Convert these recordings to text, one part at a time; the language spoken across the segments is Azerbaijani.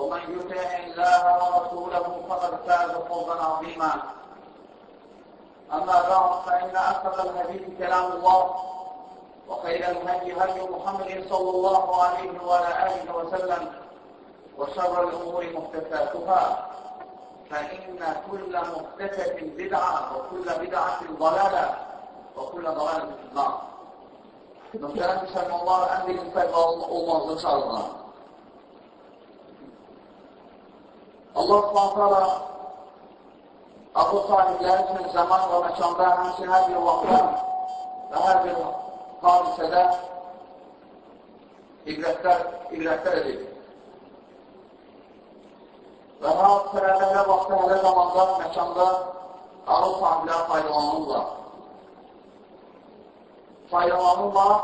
ومن يطع الله ورسوله فقد فاز فوزا عظيما أما بعد فإن أصدق الحديث كلام الله وخير الهدي هدي محمد صلى الله عليه وعلى آله وسلم وشر الأمور محدثاتها فإن كل محدثة بدعة وكل بدعة ضلالة وكل ضلالة في النار Muhterem Müslümanlar en bir müstəqbal olmazlığı çağırırlar. Allah subhanətələ Abu sahibləri üçün zaman və məkanda həmçin hər bir vaxtda və hər bir hadisədə ibrətlər, ibrətlər edir. Və hadisələrdə hər vaxtda, hər zamanda, məkanda ağıl sahibləri faydalanırlar. Faydalanırlar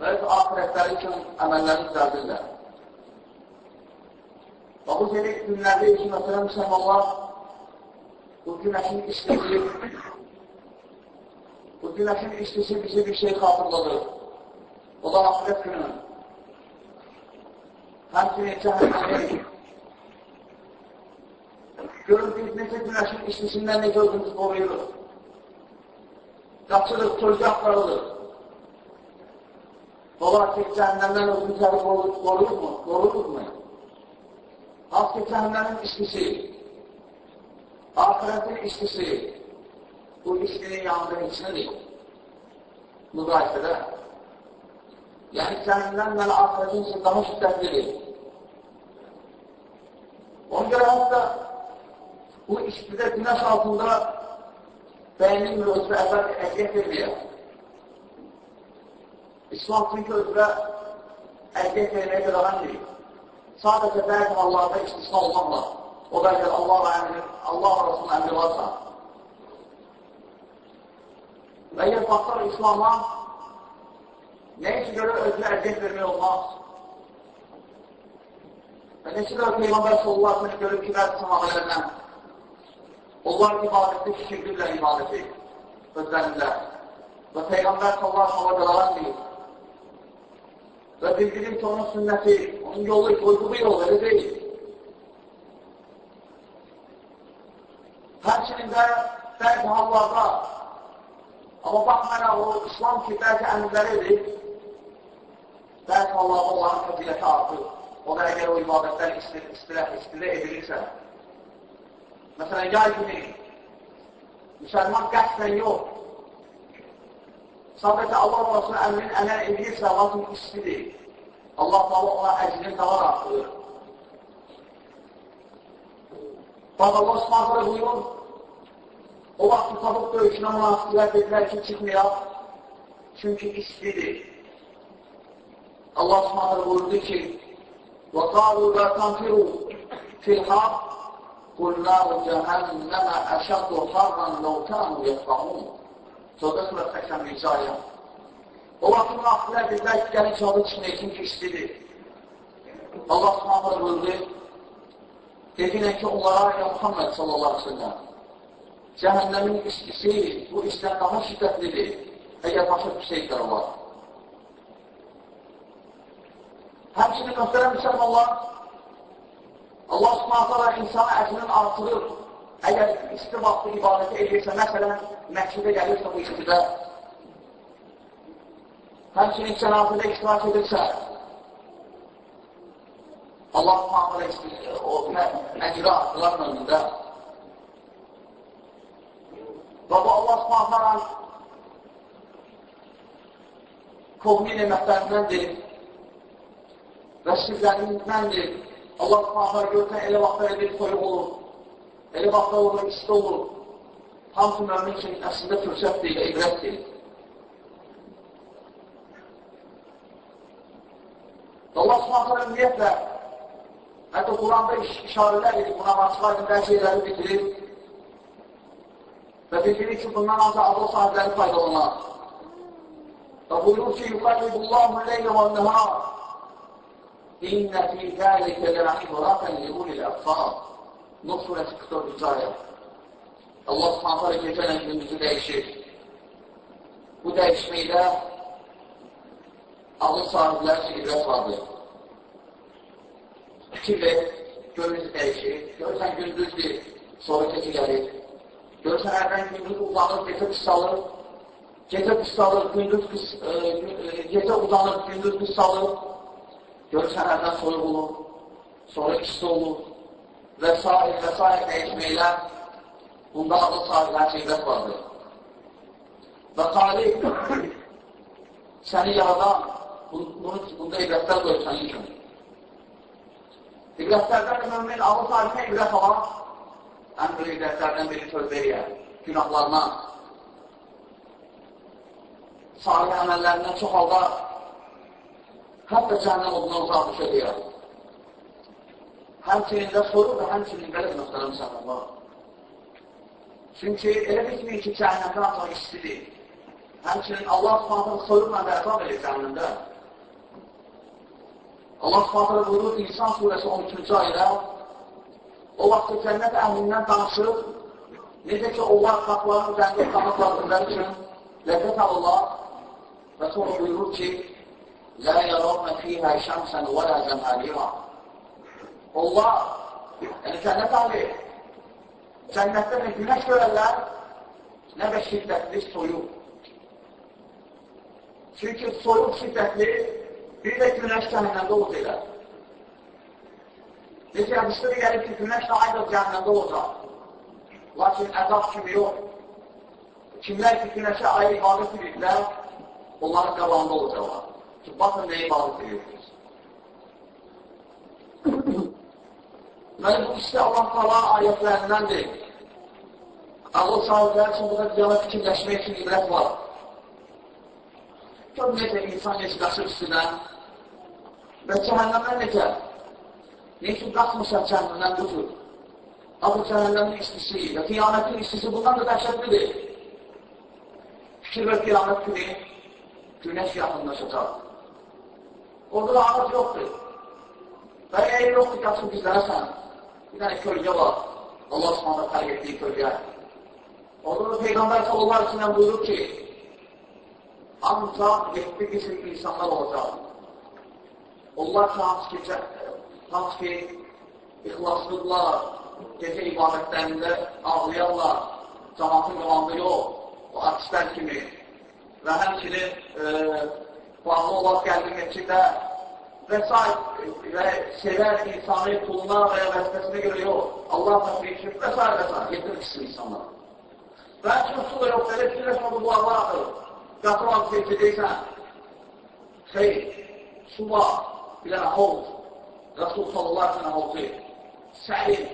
və öz ahirətləri üçün əməlləri düzəldirlər. Və bu seni günlərdə üçün məsələn müsəlmanlar bu günəşin istisi bu günəşin istisi bizi bir şey xatırladır. O da ahirət günü. Həmçinin cəhənnəmi görün biz necə günəşin istisindən necə özümüzü qoruyuruq. Qaçırıq, kölgə axtarılır. Olar ki, cəhənnəmdən özümüzləri qoruyuq mu? Qoruyuq mu? Halk ki, cəhənnəmin istisi Ahiretin işçisi bu işçinin yanında içindir. Müqayisədə. Yəni, cəhənnəmlə ahiretin için daha şiddətlidir. Ona görə hətta bu işçidə günəş altında bəyənilmir özünə əvvəl əziyyət verməyə. İslam çünki özünə əziyyət verməyə qadağan deyil. Sadəcə bəzi hallarda istisna olmaqla O da əgər Allah və əmri, Allah və Rasulun əmri varsa. Və əgər baxsaq İslama, nə üçün görə özünə əziyyət vermək olmaz? Və neçə də Peyğəmbər sallallahu aleyhi görüb ki, bəzi sahabələrdən onlar ibadətdə şükürdirlər ibadəti özlərində. Və Peyğəmbər sallallahu aleyhi qalaran deyir. Və bildirim ki, onun sünnəti, onun yolu, qoyduğu yol, elə deyil. Həmçinin də bəzi hallarda, amma baxmayaraq o İslam ki, bəzi əmrləri edir, bəzi hallarda onların fəziləti artır. O da əgər o ibadətlər istilə, istilə edilirsə. Məsələn, yay günü, müsəlman qəsdən yox, sadəcə Allah Rasulun əmrin əməl edirsə, lakin istidir. Allah Allah ona əcrini daha artırır. Bax, Allah Subhanahu buyurur, o vaxt Tabuk döyüşünə münasiblər dedilər ki, çıxmayaq, çünki istidir. Allah Subhanahu buyurdu ki, وَقَالُوا لَا تَنْفِرُوا فِي الْحَرِّ قُلْ نَارُ جَهَنَّمَ أَشَدُّ حَرًّا لَوْ كَانُوا يَفْقَهُونَ Sonra surə 81-ci ayə. O vaxt münasiblər dedilər ki, gəlin çadı çıxmayaq, çünki istidir. Allah Subhanahu buyurdu, Dedilər ki, onlara ya Muhammed sallallahu aleyhi ve sellem cəhənnəmin istisi bu istən daha şiddətlidir, əgər başa düşsəklər olar. Həmçinin möhtərəm müsəlmanlar, Allah subhanətələ insana əzinin artırır. Əgər isti vaxtı ibadəti edirsə, məsələn, məhkidə gəlirsə bu istidə, həmçinin cənazədə iştirak edirsə, Allah subhanələ o əcrə atdılar önündə. Və bu Allah subhanələ kovmi nemətlərindəndir və sizlərindəndir. Allah subhanələ görsən, elə vaxtlar edir, soyuq olur, elə vaxtlar olur, isti olur. Hamısı mümin üçün əslində fürsətdir və ibrətdir. Allah subhanələ ümumiyyətlə, hətta Quranda işarələr edir, buna açıqlar bəzi şeyləri bitirir və bildirir ki, bundan ancaq Allah sahibləri faydalanar. Və buyurur ki, yuqallibullahu leylə və nəhar İnnə fi zəlikə lə'ibrətən liulil əfsar Nuh surəsi 44-cü ayə Allah subhanətə gecə ilə gündüzü dəyişir. Bu dəyişməkdə ağıl sahibləri üçün ibrət vardır. Fikir ver, görünüz dəyişir. Görürsən gündüzdür, sonra keçi gəlir. Görürsən hərdən gündüz uzanır, gecə qısalır. Gecə qısalır, gündüz qıs, e, gecə uzanır, gündüz qısalır. Görürsən hərdən soyuq olur, sonra isti olur və s. və s. dəyişməklər bunda ağıl sahibləri qeybət vardır. Və talib səni yaradan bunu, bunda ibrətlər qoyur sənin üçün. İbrətlərdən də mümin ağıl sahibinə ibrət alar, ən böyük ibrətlərdən biri tövbəyə, günahlarına, salih əməllərindən çox halda hətta cəhənnəm odundan uzaq düşəcək. Həmçinin də soru və həmçinin belə müxtərəm sənələr. Çünki elə bilməyin ki, cəhənnəmdən ancaq istidir. Həmçinin Allah subhanətlə soyuqla da əzab edir cəhənnəmdə. Allah subhanətlə buyurur İnsan surəsi 13-cü ayda o vaxt cənnət əhlindən danışır, necə ki, onlar qapıların üzərində tanıqlar üçün ləzzət alırlar və sonra buyurur ki, Lə yərəvmə fiyhə şəmsən və lə zəməliyyə Onlar, yəni cənnət ahli, cənnətdə nə günəş görərlər, nə də şiddətli soyuq. Çünki soyuq şiddətli Bir də günəş cəhənnəmdə olacaq. Necə hədisdə gəlib ki, günəş də aydın cəhənnəmdə olacaq. Lakin əzab kimi yox. Kimlər ki, günəşə ayrı ibadət edirlər, onların qabağında olacaqlar. Ki, baxın nə ibadət edirsiniz. Deməli, bu istə Allah qala ayətlərindəndir. Ağıl sahibləri üçün burada qiyamət fikirləşmək üçün ibrət var. Gör necə insan necə qaçır üstündən və cəhənnəmdən necə? Necə qaçmışlar cəhənnəmdən qücür? Adı cəhənnəmin istisi və qiyamətin istisi bundan da dəhşətlidir. Fikir və qiyamət günü günəş yaxınlaşacaq. Orada da ağac yoxdur. Və əgər yoxdur, qaçıb bizlərəsən. Bir dənə kölgə var. Allah Osmanlı xərq etdiyi kölgə. Da Peyğəmbər sallallahu aleyhi ve buyurur ki, ancaq yetki qism insanlar olacaq. Onlar hansı ki, hansı ki, ixlaslıdırlar, gecə ibadətlərində ağlayarlar, cəmatın qıvamda yox, o artistlər kimi və həmçinin e, bağlı olaraq gəldi meçidə və s. və sevər insanı puluna və ya vəzifəsinə görə yox, Allah təfrik üçün və s. və s. Yetir qism insanlar. Və həmçinin su da yox, belə fikirləşmədə bu Allahdır. Qapı altı keçəcəksən, xeyr, su var, bir dənə hovz, Rasul sallallahu aleyhi hovzu, sərin,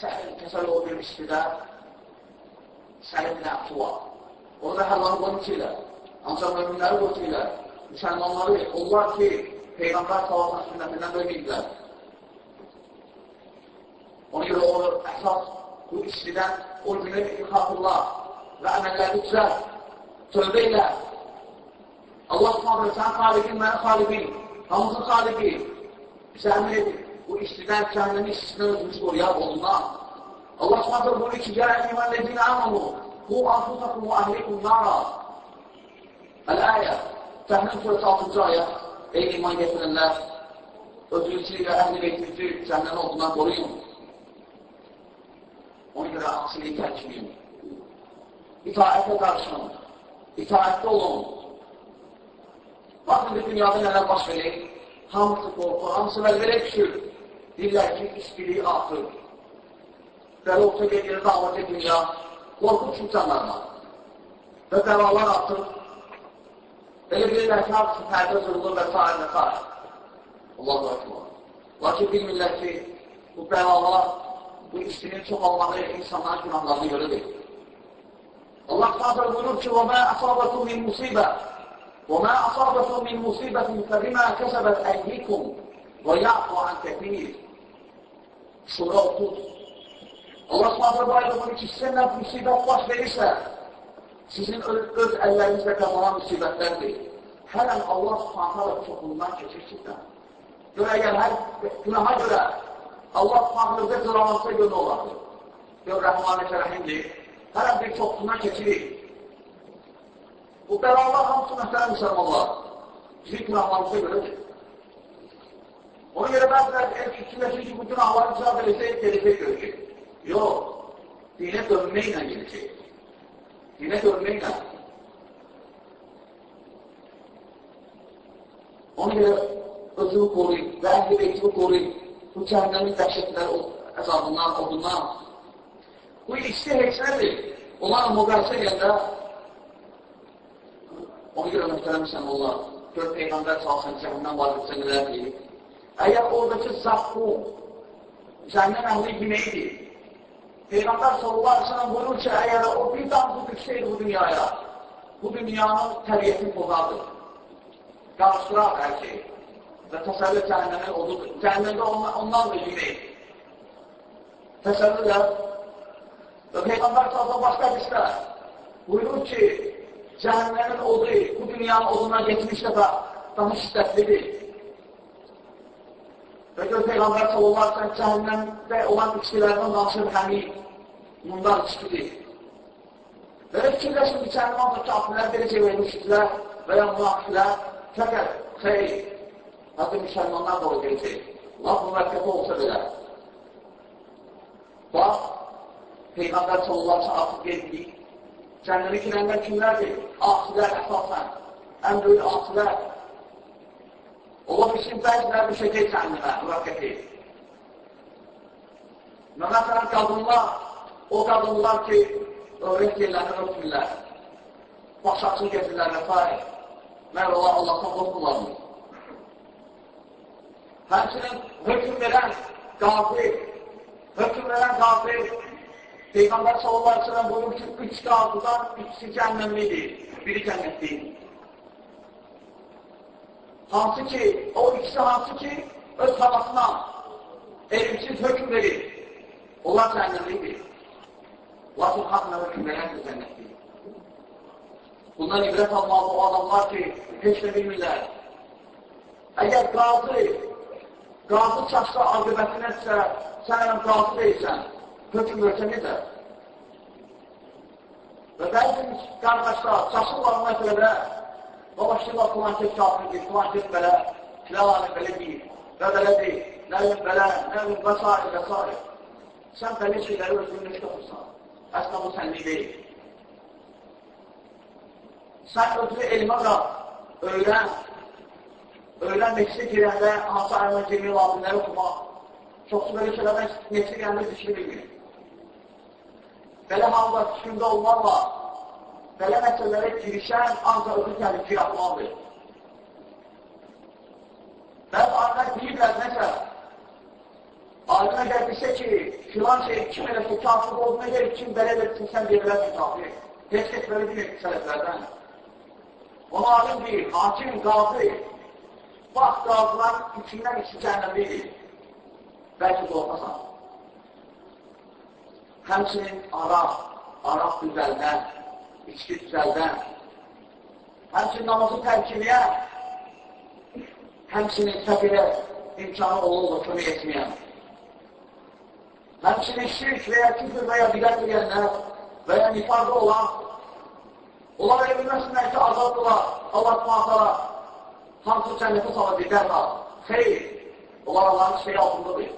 sərin kəsəl o bir istidə, sərin nə su var. Orada həllanı qoyun içirlər, ancaq müminləri qoyun içirlər, müsəlmanları, onlar ki, Peyğəmbər sallallahu sünnətindən bölməyiblər. Ona görə o əsas bu istidən o günü xatırlar və əməlləri düzər. Tövbə ilə. Allah subhanə sən xaliqin, mən xaliqin, hamımızın xaliqi. Sən bu istidən, cəhənnəmi istisindən özümüz qoruyaq ondan. Allah subhanə buyurur ki, Yə iman ləzine amanu, bu anfusakum və əhlikum nara. Əl-əyə, Təhlil surəsi 6-cı ayə, ey iman gətirənlər, özünüzü və əhli beytinizi cəhənnəmə olduğundan qoruyun. Ona görə aksiliyi tərkmeyin. İtaətə qarşının itaətli olun. Baxın, dünyada nələr baş verir. hamısı qorxur, hamısı vəzirə düşür. Deyirlər ki, istilik artır. Belə olsa gedir, dağlıca dünya, qorxu üçün canlarına. Və bəlalar artır. Belə bilirlər ki, hamısı pərdə zırılır və s. və s. Allahu Ekber. Lakin bilmirlər ki, bu bəlalar, bu istinin çoxalmağı insanların günahlarına görədir. Allah Teala buyurur ki: "Və mə asabakum min musibə və mə asabakum min musibətin fəbimə kəsəbət əydikum və ya'fu an kətir." Surə 30. Allah Teala buyurur ki, sizə nə musibət baş verirsə, sizin öz, əllərinizdə qazanan müsibətlərdir. Hər an Allah Teala çoxundan keçir sizdən. Görə əgər hər günaha görə Allah Teala'da qıramansa görə olardı. Gör Rəhmanə Kərəhimdir. Hər an bir çoxundan keçirir. Bu bəlalar hamısı məsələ müsəlmanlar. Bizim günahlarımıza görədir. Ona görə bəzilər el fikirləşir ki, bu günahları cavab edəcək, gələcək görəcək. Yox, dinə dönməklə gələcək. Dinə dönməklə. Ona görə özünü qoruyun və əhli beytini qoruyun. Bu cəhənnəmin dəhşətləri əzabından, odundan. Bu ikisi heç nədir. Onlarla müqayisə edəndə ona görə möhtərəmsən onlar. Gör Peyğəmbər salsın cəhənnəm barədə nələr deyir. Əgər oradakı zaqqum, cəhənnəm əhli yeməkdir. Peyğəmbər sallallahu aleyhi ve sellem buyurur ki, əgər o bir damcı düşseydi bu dünyaya, bu dünyanın təbiyyətini pozardı. Qarışdırar hər şey. Və təsəvvür cəhənnəmin odudur. Cəhənnəmdə ondan, ondan da yemək. Təsəvvürlər. Və Peyğəmbər sallallahu başqa hədisdə buyurur ki, cəhənnəmin odu bu dünyanın oduna 70 dəfə daha şiddətlidir. Və gör Peyğəmbər sallallahu aleyhi ve cəhənnəmdə olan içkilərdən danışır həmin bunlar içkidir. Belə fikirləşin ki, cəhənnəmdə kafirlər belə şey vermişdilər və ya münafiqlər fəqət xeyr, hətta müsəlmanlar da o deyəcək. Laf müvəqqəti olsa belə. Bax, Peyğəmbər sallallahu aleyhi artıq qeydilik. Cənnəli girənlər kimlərdir? Asilər əsasən. Ən böyük asilər. Ola bilsin, bəzilər düşəcək cəhənnəmə, müvəqqəti. Və məsələn, qadınlar, o qadınlar ki, övrət yerlərini örtürlər, başaqçı gəzirlər və s. Məhər olar Allahdan qorxurlarmı? Həmçinin hökum verən qafir, hökum verən qafir, Peyğəmbər sallallahu aleyhi ve sellem buyurur ki, üç qafirdan ikisi cəhənnəmlidir, biri cənnətlidir. Hansı ki, o ikisi hansı ki, öz havasına evimsiz hökum verir. Onlar cəhənnəmlidir. Lakin haqla hökum verən də cənnətlidir. Bundan ibrət almalı o adamlar ki, heç də bilmirlər. Əgər qazı, qazı çaşsa aqibətinəsə, sən ələm qazı deyilsən, hökum versən necə? Və bəzi qardaşlar çaşırlar məsələdə Belə deyir, və belə deyir, nə bilim belə, nə bilim və s. və s. Sən belə şeyləri özünü neçə oxursan? Əslində bu sənlik deyil. Sən özünü elmə qal, öyrən, öyrən meçdə girəndə hansı ayına girmək lazımları oxumaq. Çoxsu belə şeylərdən meçdə girəndə zikri bilmir. Belə halda fikrində olmaqla belə məsələlərə girişən ancaq özü təhlükə yapmalıdır. Bəzi alimlər deyirlər, məsəl, alim əgər desə ki, filan şey kim eləsə kafir olduğuna gəlir, kim belə eləsə, sən deyə bilərsən kafir. Heç kəs belə deyir sələflərdən. Ona alim deyir, hakim, qazı, bax, qazılar içindən içi cəhənnəmlidir. Bəlkə qorxasan. Həmçinin araq, araq düzəldən, içki düzəldən, həmçinin namazı tərkiliyə, həmçinin təqirə imkanı olurla kömək etməyən, həmçinin şirk və ya küfür və ya bidət edənlər və ya nifaqda olan, onlar elə bilməsinlər ki, azaddılar, Allah tuhatara, hansı cənnətə sala bidərlər, xeyr, onlar Allahın şeyi altındadır,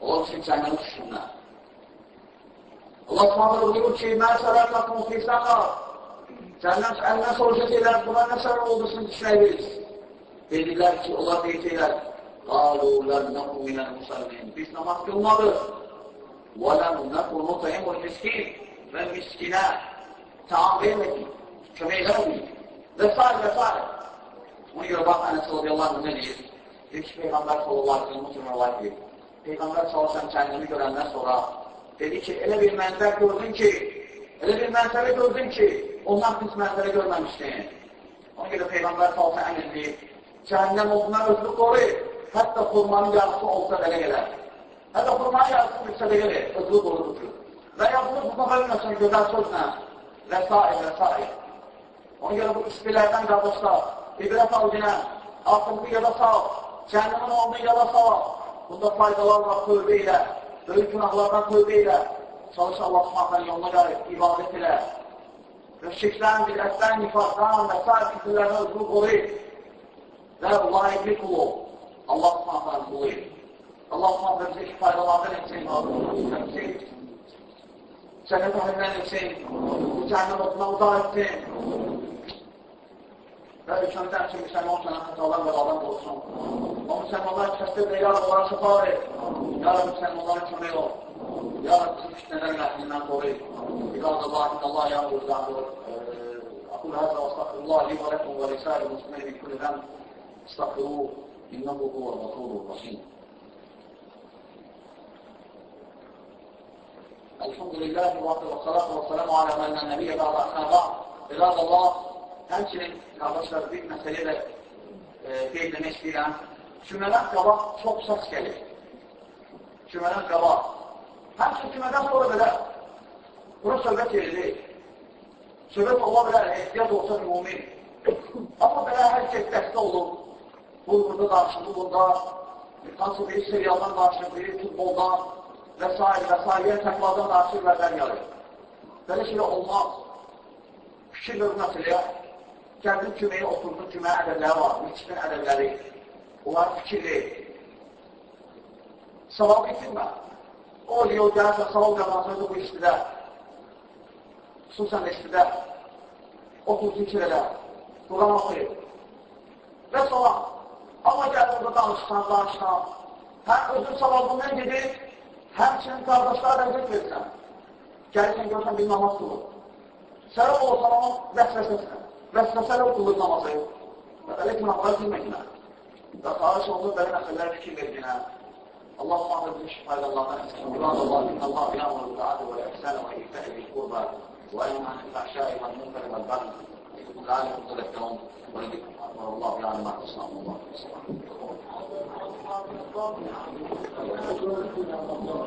onlar üçün cənnətə düşsünlər. Allah subhanahu buyurur ki, mən sərət lakum fi səqar. Səndən əlinə soruşa deyilər, buna nə səbəb oldusun düşməyiniz? Dedilər ki, onlar deyəcəklər, qalu lənəku minəl musallin. Biz namaz qılmadıq. Və lənəku nutayimul miskin və miskinə taam vermədik, kömək eləmədik və s. və s. Ona görə bax, Ənəs radiyallahu anh nə deyir? Deyir ki, Peyğəmbər sallallahu aleyhi ve sellem rəvayət edir. Peyğəmbər sallallahu aleyhi ve sellem kəndini görəndən sonra dedi ki, elə bir mənzər gördün ki, elə bir mənzərə gördün ki, ondan pis mənzərə görməmişdin. Ona görə Peyğəmbər əmr edir, cəhənnəm oduna özlü qoruyur, hətta xurmanın yarısı olsa belə gələr. Hətta xurmanın yarısı bilsə belə gəlir, özlü qorudur. Və ya bunu tuta bilməsən gözəl sözlə və s. və s. Ona görə bu istilərdən qardaşlar, ibrət al günə, axırını yada sal, cəhənnəmin olduğu yada sal. Bunda faydalar var tövbə ilə, böyük günahlardan tövbə ilə. Çalış Allah subhanətən yoluna qarib, ibadət ilə. Və şirkdən, bidətdən, nifaqdan və s. fikrlərdən özünü qoruyub. Və layiqli qulu, Allah subhanətən qulu. Allah subhanətən bizi faydalardan etsin, cənnət əhlindən etsin, cəhənnəm otuna uzaq etsin. Böyle çömdersin Müslüman sana hatalarla bağlam olsun. O Müslümanlar kestirde ya Allah'a şifa ver. Ya Rabbi Müslümanlara kömek ol. Ya Rabbi bizi fitnelerin rahminden koru. İbad Allah, Allah ya Allah'ın أقول هذا وأستغفر الله لي ولكم ولسائر المسلمين من كل ذنب استغفروه إنه هو الغفور الرحيم الحمد لله والصلاة والسلام على من النبي بعد أخنا بعض عباد الله həmçinin qardaşlar bir məsələ də e, qeyd demək istəyirəm. Cümədən qabaq çox səs gəlir. Cümədən qabaq. Həmçinin cümədən sonra belə bura söhbət yeridir. Söhbət ola bilər, ehtiyat olsa mümin. Amma belə hər şey dəstə olur. Bu burada danışılır, burada hansı bir serialdan danışılır, biri futboldan, və s. və s. Təqvadan və bər yarır. Belə şey olmaz. Fikir bir məsələyə, gəldin küməyə oturdun, küməyə ədəbləri var, müçkin ədəbləri. Onlar fikirli. Savab itirmə. O yol gəlsə, savab qazansaydı bu istidə. Xüsusən istidə. Otur zikir elə. Quran oxuyur. Və salam. Amma gəl burada danışsan, danışsan. Həm özün savabından gedir, Həmçinin qardaşlara əziyyət verirsən. Gəlirsən, görsən bir namaz qılır. Sərə olsan ama vəsvəsəsən. بس مسألة وصولنا مصير فقالت من أقراض المهنة ده خلاص موضوع ده أنا خلاه يحكي ما اللهم أعطي الشفاء الله أحسن الله. الله إن الله يأمر بالعدل والإحسان وإيتاء ذي القربى وينهى عن الفحشاء والمنكر والبغي. لعلكم تذكرون ولذكر الله يعلم ما تصنعون الله. سبحانه وتعالى